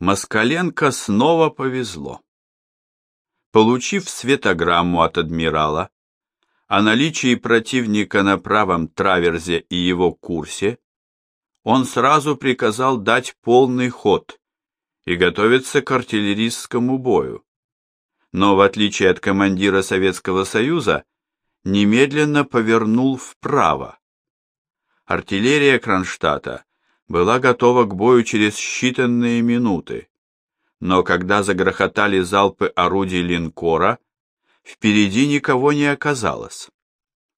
Москаленко снова повезло. Получив светограмму от адмирала о наличии противника на правом траверзе и его курсе, он сразу приказал дать полный ход и готовиться к артиллерийскому бою. Но в отличие от командира Советского Союза, немедленно повернул вправо. Артиллерия Кронштадта была готова к бою через считанные минуты. Но когда загрохотали залпы орудий линкора, впереди никого не оказалось.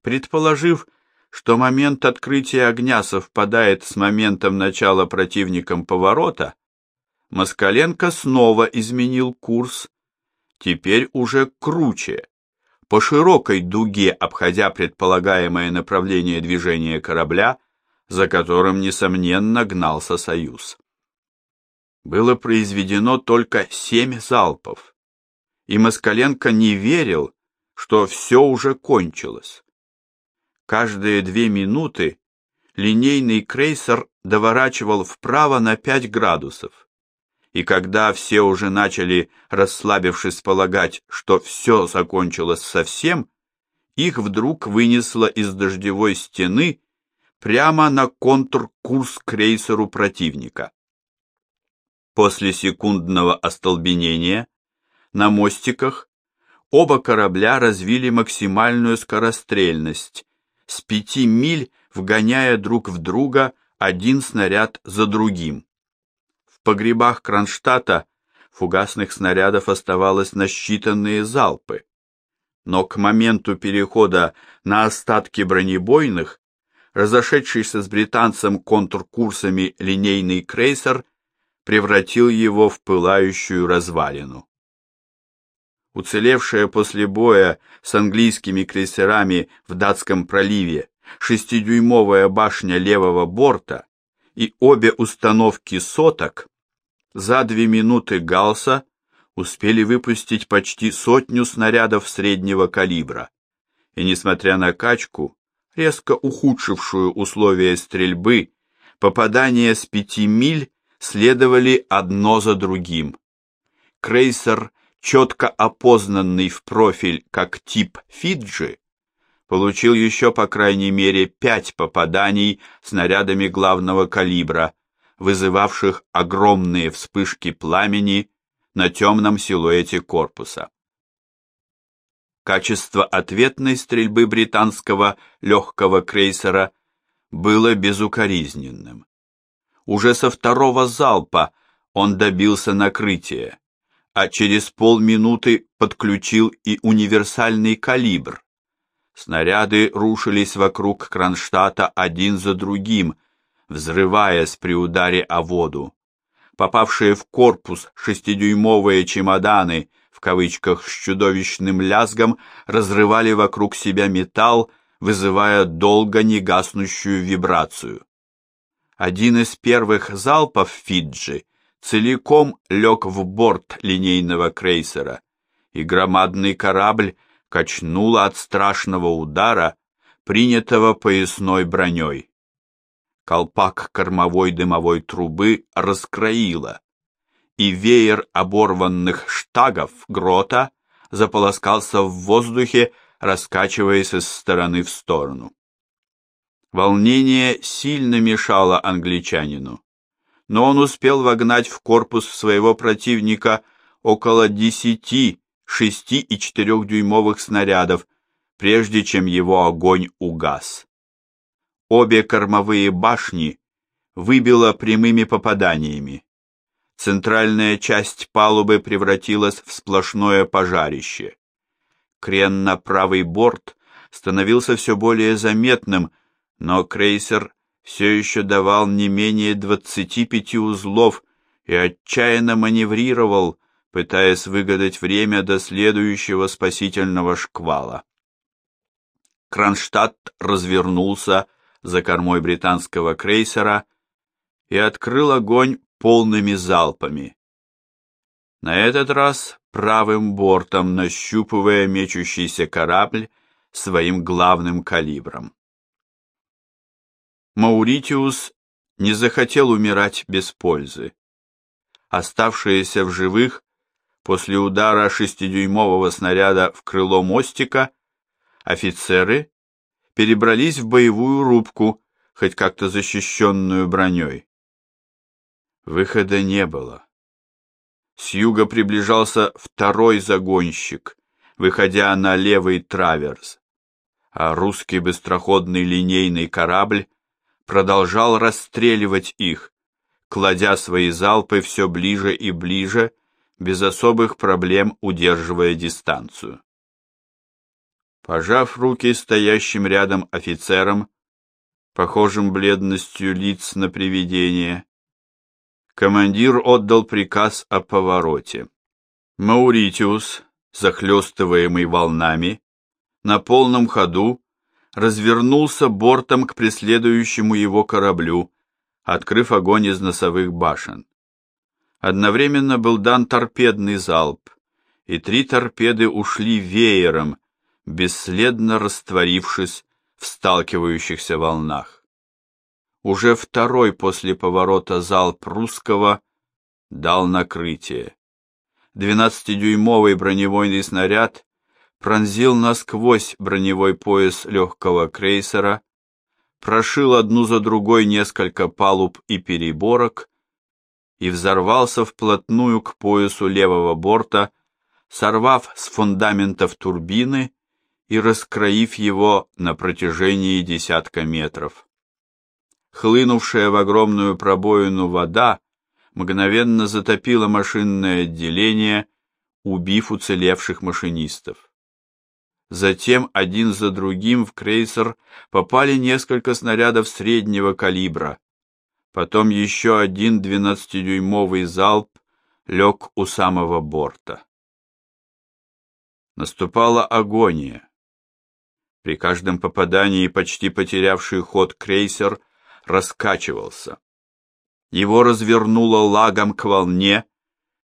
Предположив, что момент открытия огня совпадает с моментом начала противником поворота, Москаленко снова изменил курс, теперь уже круче, по широкой дуге обходя предполагаемое направление движения корабля, за которым, несомненно, гнался Союз. Было произведено только семь залпов, и Москаленко не верил, что все уже кончилось. Каждые две минуты линейный крейсер доворачивал вправо на пять градусов, и когда все уже начали, расслабившись, полагать, что все закончилось совсем, их вдруг вынесло из дождевой стены прямо на контркурс крейсеру противника. После секундного остолбенения на мостиках оба корабля развили максимальную скорострельность, с пяти миль вгоняя друг в друга один снаряд за другим. В погребах Кронштадта фугасных снарядов оставалось на считанные залпы, но к моменту перехода на остатки бронебойных разошедшийся с британцем контркурсами линейный крейсер превратил его в пылающую развалину. Уцелевшая после боя с английскими крейсерами в датском проливе шестидюймовая башня левого борта и обе установки соток за две минуты Галса успели выпустить почти сотню снарядов среднего калибра, и, несмотря на качку, резко ухудшившую условия стрельбы, попадания с пяти миль следовали одно за другим. Крейсер, четко опознанный в профиль как тип Фиджи, получил еще по крайней мере пять попаданий снарядами главного калибра, вызывавших огромные вспышки пламени на темном силуэте корпуса. Качество ответной стрельбы британского легкого крейсера было безукоризненным. Уже со второго залпа он добился накрытия, а через полминуты подключил и универсальный калибр. Снаряды рушились вокруг Кронштадта один за другим, взрываясь при ударе о воду. Попавшие в корпус шестидюймовые чемоданы в кавычках с чудовищным лязгом разрывали вокруг себя металл, вызывая долго не гаснущую вибрацию. Один из первых залпов Фиджи целиком лег в борт линейного крейсера, и громадный корабль качнуло от страшного удара, принятого поясной броней. Колпак кормовой дымовой трубы раскроило, и веер оборванных штагов грота заполоскался в воздухе, раскачиваясь из стороны в сторону. Волнение сильно мешало англичанину, но он успел вогнать в корпус своего противника около десяти шести и четырехдюймовых снарядов, прежде чем его огонь угас. Обе кормовые башни выбило прямыми попаданиями, Центральная часть палубы превратилась в сплошное пожарище. Крен на правый борт становился все более заметным, но крейсер все еще давал не менее 25 узлов и отчаянно маневрировал, пытаясь выгадать время до следующего спасительного шквала. Кронштадт развернулся за кормой британского крейсера и открыл огонь полными залпами. На этот раз правым бортом нащупывая мечущийся корабль своим главным калибром. Мауритиус не захотел умирать без пользы. оставшиеся в живых после удара шестидюймового снаряда в крыло мостика, офицеры перебрались в боевую рубку, хоть как-то защищенную броней. Выхода не было. С юга приближался второй загонщик, выходя на левый траверс, а русский быстроходный линейный корабль продолжал расстреливать их, кладя свои залпы все ближе и ближе, без особых проблем удерживая дистанцию. Пожав руки стоящим рядом офицерам, похожим бледностью лиц на привидение, командир отдал приказ о повороте. Мауритиус, захлестываемый волнами, на полном ходу развернулся бортом к преследующему его кораблю, открыв огонь из носовых башен. Одновременно был дан торпедный залп, и три торпеды ушли веером, бесследно растворившись в сталкивающихся волнах. Уже второй после поворота залп русского дал накрытие. Двенадцатидюймовый бронебойный снаряд пронзил насквозь броневой пояс легкого крейсера, прошил одну за другой несколько палуб и переборок и взорвался вплотную к поясу левого борта, сорвав с фундаментов турбины и раскроив его на протяжении десятка метров. Хлынувшая в огромную пробоину вода мгновенно затопила машинное отделение, убив уцелевших машинистов. Затем один за другим в крейсер попали несколько снарядов среднего калибра. Потом еще один двенадцатидюймовый залп лег у самого борта. Наступала агония. При каждом попадании почти потерявший ход крейсер раскачивался. Его развернуло лагом к волне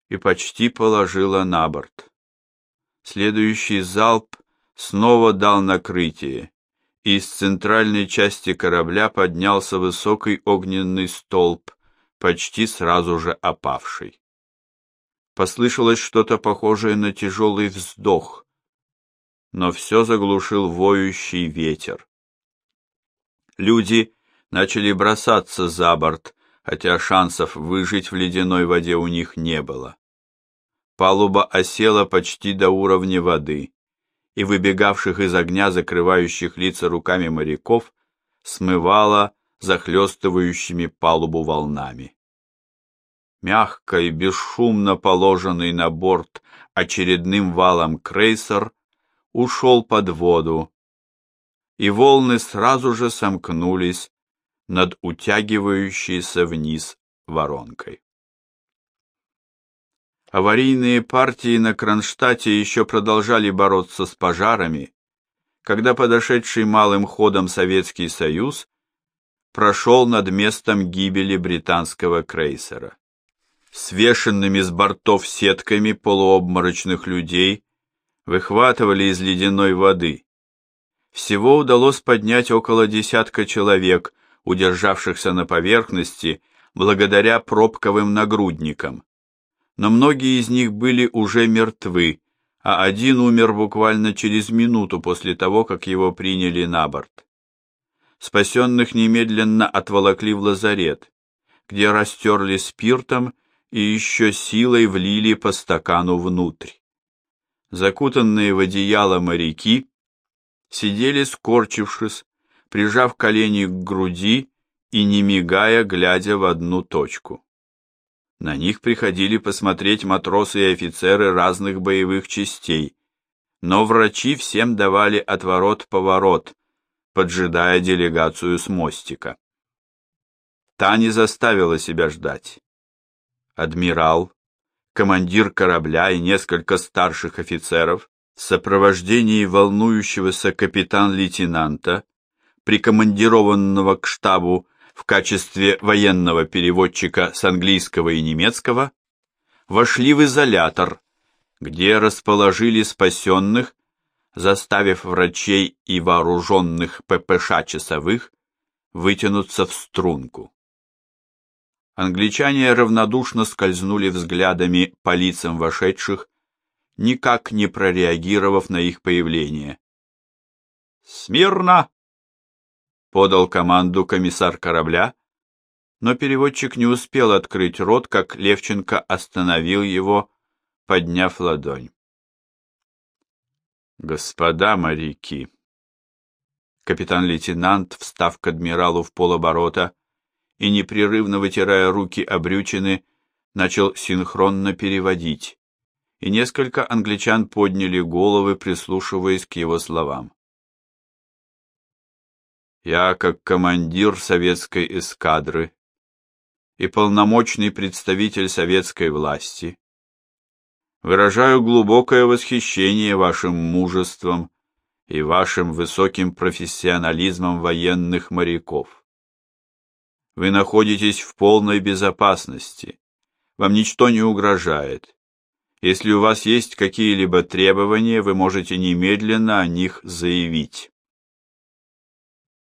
и почти положило на борт. Следующий залп снова дал накрытие, и из центральной части корабля поднялся высокий огненный столб, почти сразу же опавший. Послышалось что-то похожее на тяжелый вздох, но все заглушил воющий ветер. Люди начали бросаться за борт, хотя шансов выжить в ледяной воде у них не было. Палуба осела почти до уровня воды, и выбегавших из огня, закрывающих лица руками моряков, смывала захлестывающими палубу волнами. Мягко и бесшумно положенный на борт очередным валом крейсер ушел под воду, и волны сразу же сомкнулись над утягивающейся вниз воронкой. Аварийные партии на Кронштадте еще продолжали бороться с пожарами, когда подошедший малым ходом Советский Союз прошел над местом гибели британского крейсера. Свешенными с бортов сетками полуобморочных людей выхватывали из ледяной воды. Всего удалось поднять около десятка человек, удержавшихся на поверхности благодаря пробковым нагрудникам. Но многие из них были уже мертвы, а один умер буквально через минуту после того, как его приняли на борт. Спасенных немедленно отволокли в лазарет, где растерли спиртом и еще силой влили по стакану внутрь закутанные в одеяло моряки, сидели скорчившись, прижав колени к груди и не мигая, глядя в одну точку. На них приходили посмотреть матросы и офицеры разных боевых частей, но врачи всем давали отворот-поворот, поджидая делегацию с мостика. Та не заставила себя ждать. Адмирал, командир корабля и несколько старших офицеров в сопровождении волнующегося капитан-лейтенанта, прикомандированного к штабу в качестве военного переводчика с английского и немецкого, вошли в изолятор, где расположили спасенных, заставив врачей и вооруженных ППШ часовых вытянуться в струнку. Англичане равнодушно скользнули взглядами по лицам вошедших, никак не прореагировав на их появление. «Смирно!» — подал команду комиссар корабля, но переводчик не успел открыть рот, как Левченко остановил его, подняв ладонь. «Господа моряки!» Капитан-лейтенант, встав к адмиралу в полоборота и непрерывно вытирая руки о брючины, начал синхронно переводить, и несколько англичан подняли головы, прислушиваясь к его словам. «Я, как командир советской эскадры и полномочный представитель советской власти, выражаю глубокое восхищение вашим мужеством и вашим высоким профессионализмом военных моряков. Вы находитесь в полной безопасности, вам ничто не угрожает. Если у вас есть какие-либо требования, вы можете немедленно о них заявить.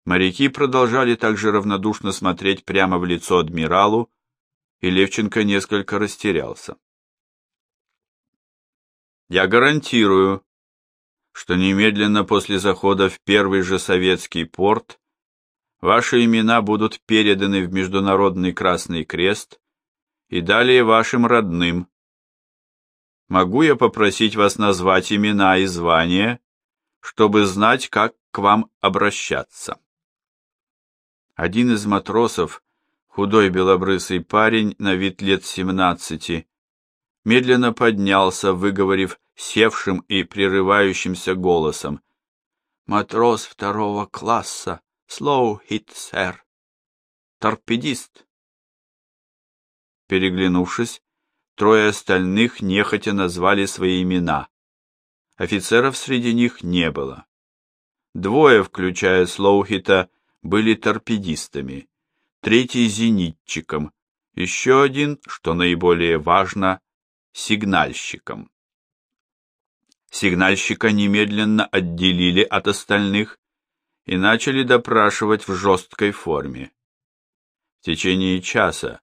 Моряки продолжали также равнодушно смотреть прямо в лицо адмиралу, и Левченко несколько растерялся. Я гарантирую, что немедленно после захода в первый же советский порт ваши имена будут переданы в Международный Красный Крест и далее вашим родным. Могу я попросить вас назвать имена и звания, чтобы знать, как к вам обращаться? Один из матросов, худой белобрысый парень на вид лет семнадцати, медленно поднялся, выговорив севшим и прерывающимся голосом. «Матрос второго класса, hit, сэр. Торпедист». Переглянувшись, трое остальных нехотя назвали свои имена. Офицеров среди них не было. Двое, включая Слоухита, были торпедистами, третий — зенитчиком, еще один, что наиболее важно, сигнальщиком. Сигнальщика немедленно отделили от остальных и начали допрашивать в жесткой форме. В течение часа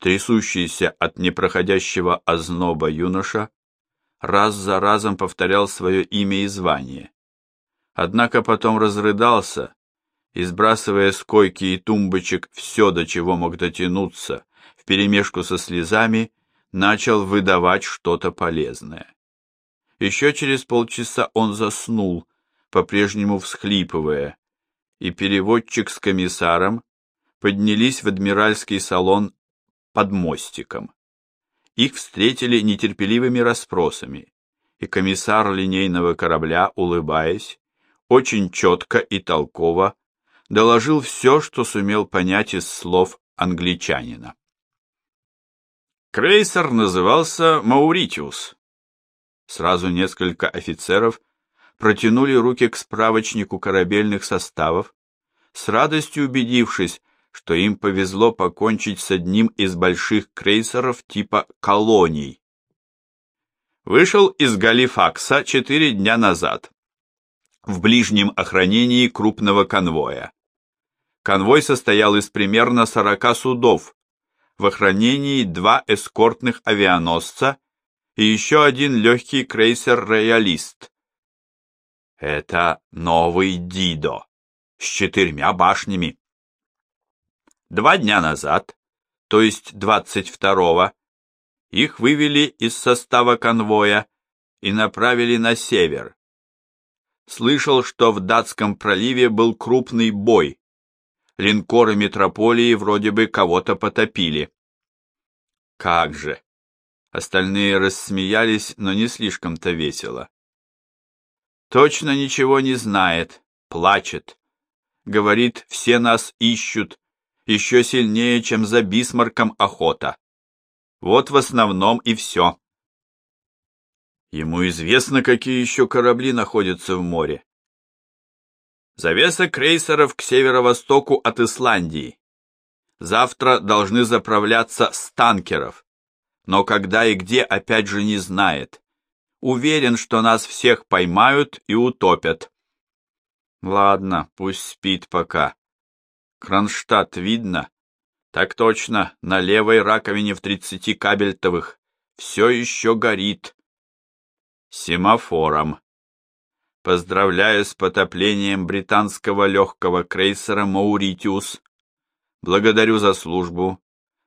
трясущийся от непроходящего озноба юноша раз за разом повторял свое имя и звание. Однако потом разрыдался и, сбрасывая с койки и тумбочек все, до чего мог дотянуться, вперемешку со слезами, начал выдавать что-то полезное. Еще через полчаса он заснул, по-прежнему всхлипывая, и переводчик с комиссаром поднялись в адмиральский салон под мостиком. Их встретили нетерпеливыми расспросами, и комиссар линейного корабля, улыбаясь, очень четко и толково доложил все, что сумел понять из слов англичанина. Крейсер назывался «Мауритиус», Сразу несколько офицеров протянули руки к справочнику корабельных составов, с радостью убедившись, что им повезло покончить с одним из больших крейсеров типа «Колоний». Вышел из Галифакса четыре дня назад, в ближнем охранении крупного конвоя. Конвой состоял из примерно 40 судов, в охранении два эскортных авианосца и еще один легкий крейсер «Роялист». Это новый Дидо с четырьмя башнями. Два дня назад, то есть 22-го, их вывели из состава конвоя и направили на север. Слышал, что в датском проливе был крупный бой. Линкоры метрополии вроде бы кого-то потопили. Как же! Остальные рассмеялись, но не слишком-то весело. Точно ничего не знает, плачет. Говорит, все нас ищут, еще сильнее, чем за Бисмарком охота. Вот в основном и все. Ему известно, какие еще корабли находятся в море. Завеса крейсеров к северо-востоку от Исландии. Завтра должны заправляться с танкеров но когда и где опять же не знает. Уверен, что нас всех поймают и утопят. Ладно, пусть спит пока. Кронштадт видно. Так точно, на левой раковине в тридцати кабельтовых все еще горит. Семафором. Поздравляю с потоплением британского легкого крейсера «Мауритиус». Благодарю за службу.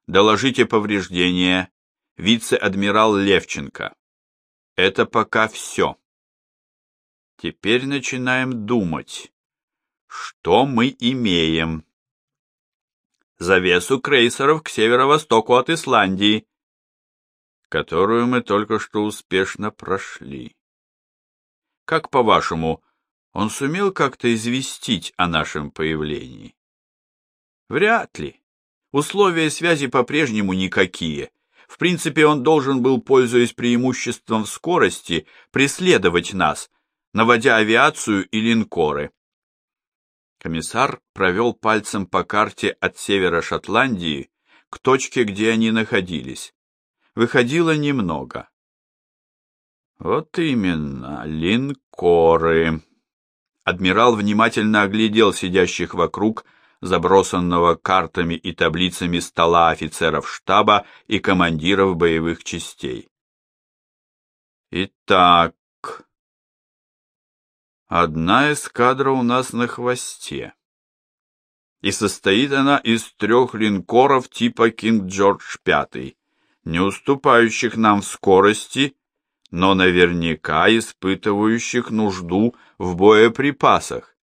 Доложите повреждения. Вице-адмирал Левченко. Это пока все. Теперь начинаем думать. Что мы имеем? Завесу крейсеров к северо-востоку от Исландии, которую мы только что успешно прошли. Как, по-вашему, он сумел как-то известить о нашем появлении? Вряд ли. Условия связи по-прежнему никакие. В принципе, он должен был, пользуясь преимуществом скорости, преследовать нас, наводя авиацию и линкоры. Комиссар провел пальцем по карте от севера Шотландии к точке, где они находились. Выходило немного. Вот именно, линкоры. Адмирал внимательно оглядел сидящих вокруг забросанного картами и таблицами стола офицеров штаба и командиров боевых частей. Итак, одна эскадра у нас на хвосте. И состоит она из трех линкоров типа Кинг Джордж V, не уступающих нам в скорости, но наверняка испытывающих нужду в боеприпасах.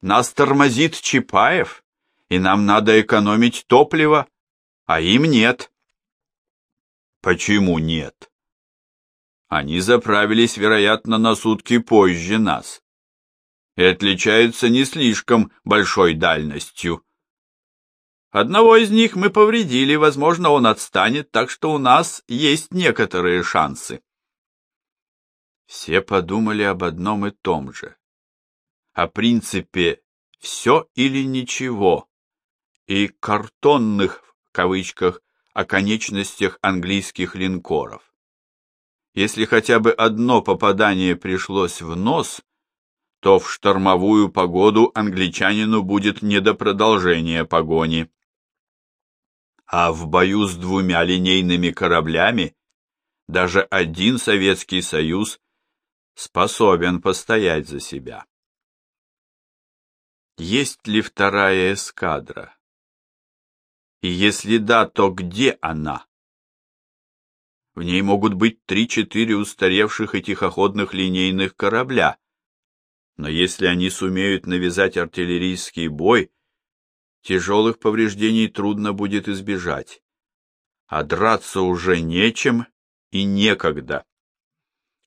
Нас тормозит Чапаев, и нам надо экономить топливо, а им нет. Почему нет? Они заправились, вероятно, на сутки позже нас и отличаются не слишком большой дальностью. Одного из них мы повредили, возможно, он отстанет, так что у нас есть некоторые шансы. Все подумали об одном и том же о принципе «все или ничего» и «картонных» в кавычках о конечностях английских линкоров. Если хотя бы одно попадание пришлось в нос, то в штормовую погоду англичанину будет не до продолжения погони. А в бою с двумя линейными кораблями даже один Советский Союз способен постоять за себя. Есть ли вторая эскадра? И если да, то где она? В ней могут быть три-четыре устаревших и тихоходных линейных корабля. Но если они сумеют навязать артиллерийский бой, тяжелых повреждений трудно будет избежать. А драться уже нечем и некогда.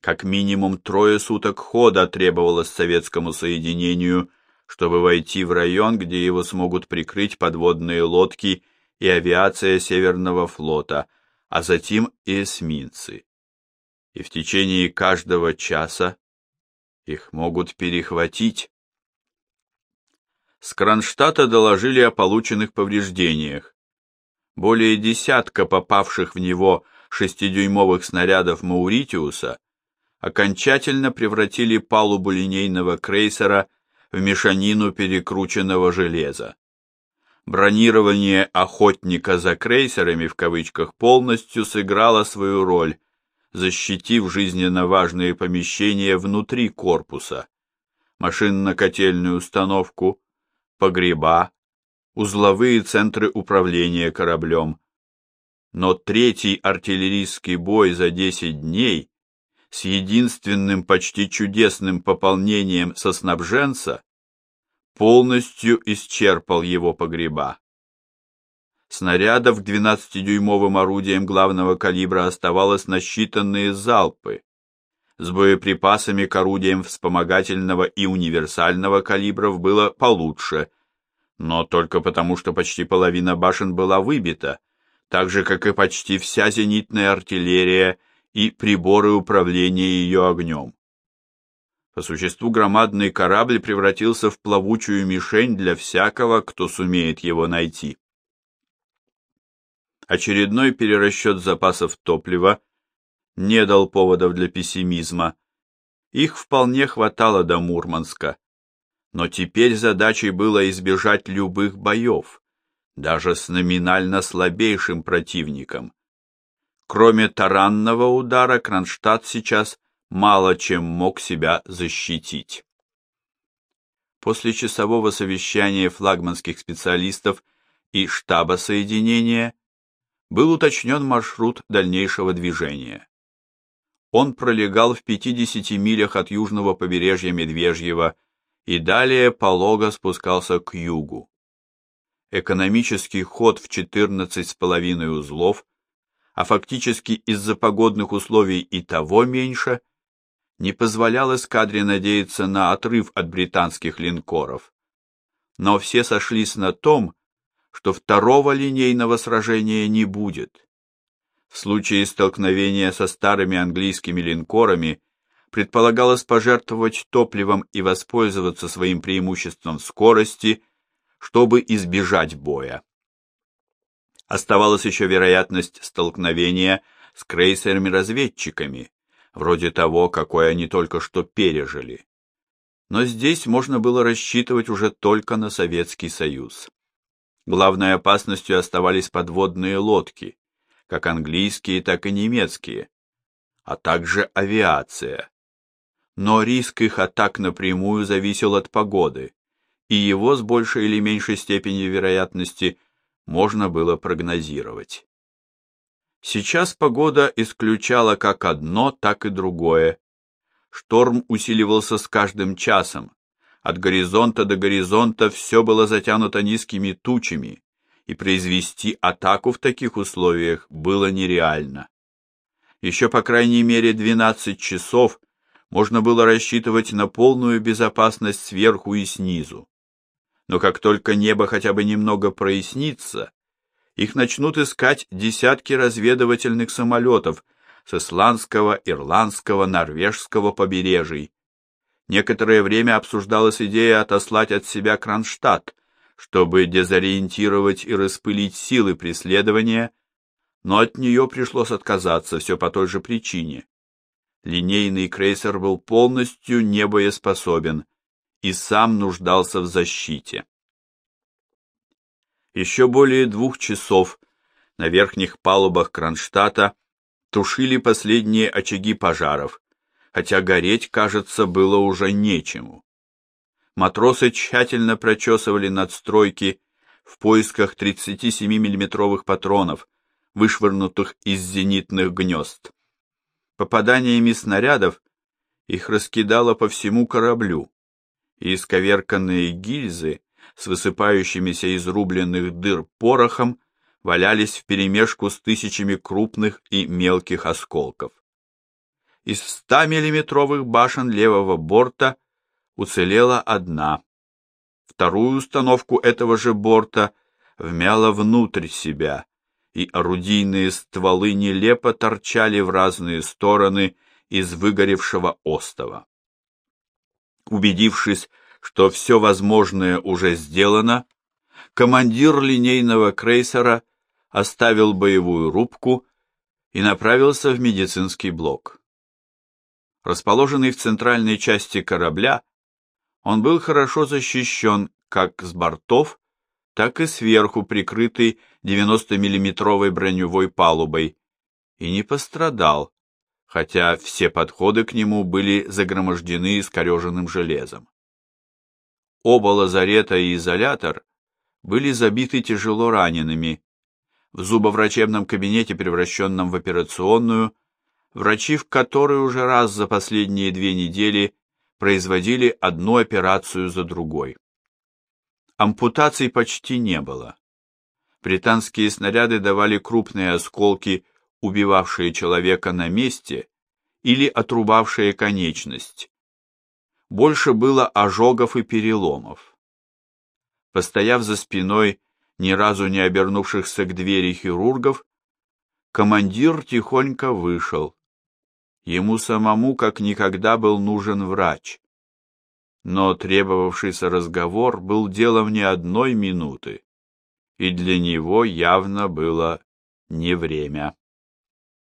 Как минимум трое суток хода требовалось советскому соединению – чтобы войти в район, где его смогут прикрыть подводные лодки и авиация Северного флота, а затем и эсминцы. И в течение каждого часа их могут перехватить. С Кронштадта доложили о полученных повреждениях. Более десятка попавших в него шестидюймовых снарядов Мауритиуса окончательно превратили палубу линейного крейсера в мешанину перекрученного железа. Бронирование охотника за крейсерами в кавычках полностью сыграло свою роль, защитив жизненно важные помещения внутри корпуса, машинно-котельную установку, погреба, узловые центры управления кораблем. Но третий артиллерийский бой за 10 дней с единственным почти чудесным пополнением со снабженца полностью исчерпал его погреба. Снарядов к 12-дюймовым орудиям главного калибра оставалось на считанные залпы. С боеприпасами к орудиям вспомогательного и универсального калибров было получше, но только потому, что почти половина башен была выбита, так же, как и почти вся зенитная артиллерия – и приборы управления ее огнем. По существу громадный корабль превратился в плавучую мишень для всякого, кто сумеет его найти. Очередной перерасчет запасов топлива не дал поводов для пессимизма. Их вполне хватало до Мурманска. Но теперь задачей было избежать любых боев, даже с номинально слабейшим противником. Кроме таранного удара, Кронштадт сейчас мало чем мог себя защитить. После часового совещания флагманских специалистов и штаба соединения был уточнен маршрут дальнейшего движения. Он пролегал в 50 милях от южного побережья Медвежьего и далее полого спускался к югу. Экономический ход в 14,5 узлов, а фактически из-за погодных условий и того меньше – не позволял эскадре надеяться на отрыв от британских линкоров. Но все сошлись на том, что второго линейного сражения не будет. В случае столкновения со старыми английскими линкорами предполагалось пожертвовать топливом и воспользоваться своим преимуществом скорости, чтобы избежать боя. Оставалась еще вероятность столкновения с крейсерами-разведчиками, вроде того, какой они только что пережили. Но здесь можно было рассчитывать уже только на Советский Союз. Главной опасностью оставались подводные лодки, как английские, так и немецкие, а также авиация. Но риск их атак напрямую зависел от погоды, и его с большей или меньшей степенью вероятности можно было прогнозировать. Сейчас погода исключала как одно, так и другое. Шторм усиливался с каждым часом. От горизонта до горизонта все было затянуто низкими тучами, и произвести атаку в таких условиях было нереально. Еще по крайней мере 12 часов можно было рассчитывать на полную безопасность сверху и снизу. Но как только небо хотя бы немного прояснится, их начнут искать десятки разведывательных самолетов с исландского, ирландского, норвежского побережий. Некоторое время обсуждалась идея отослать от себя Кронштадт, чтобы дезориентировать и распылить силы преследования, но от нее пришлось отказаться все по той же причине. Линейный крейсер был полностью небоеспособен и сам нуждался в защите. Еще более двух часов на верхних палубах Кронштадта тушили последние очаги пожаров, хотя гореть, кажется, было уже нечему. Матросы тщательно прочесывали надстройки в поисках 37 миллиметровых патронов, вышвырнутых из зенитных гнезд. Попаданиями снарядов их раскидало по всему кораблю, и исковерканные гильзы с высыпающимися из рубленных дыр порохом валялись вперемешку с тысячами крупных и мелких осколков. Из 100-миллиметровых башен левого борта уцелела одна. Вторую установку этого же борта вмяло внутрь себя, и орудийные стволы нелепо торчали в разные стороны из выгоревшего остова. Убедившись, что все возможное уже сделано, командир линейного крейсера оставил боевую рубку и направился в медицинский блок. Расположенный в центральной части корабля, он был хорошо защищен как с бортов, так и сверху прикрытый 90-миллиметровой броневой палубой, и не пострадал, хотя все подходы к нему были загромождены искореженным железом. Оба лазарета и изолятор были забиты тяжело ранеными. В зубоврачебном кабинете, превращенном в операционную, врачи в которой уже раз за последние две недели производили одну операцию за другой. Ампутаций почти не было. Британские снаряды давали крупные осколки, убивавшие человека на месте или отрубавшие конечность, больше было ожогов и переломов. Постояв за спиной ни разу не обернувшихся к двери хирургов, командир тихонько вышел. Ему самому как никогда был нужен врач. Но требовавшийся разговор был делом не одной минуты, и для него явно было не время.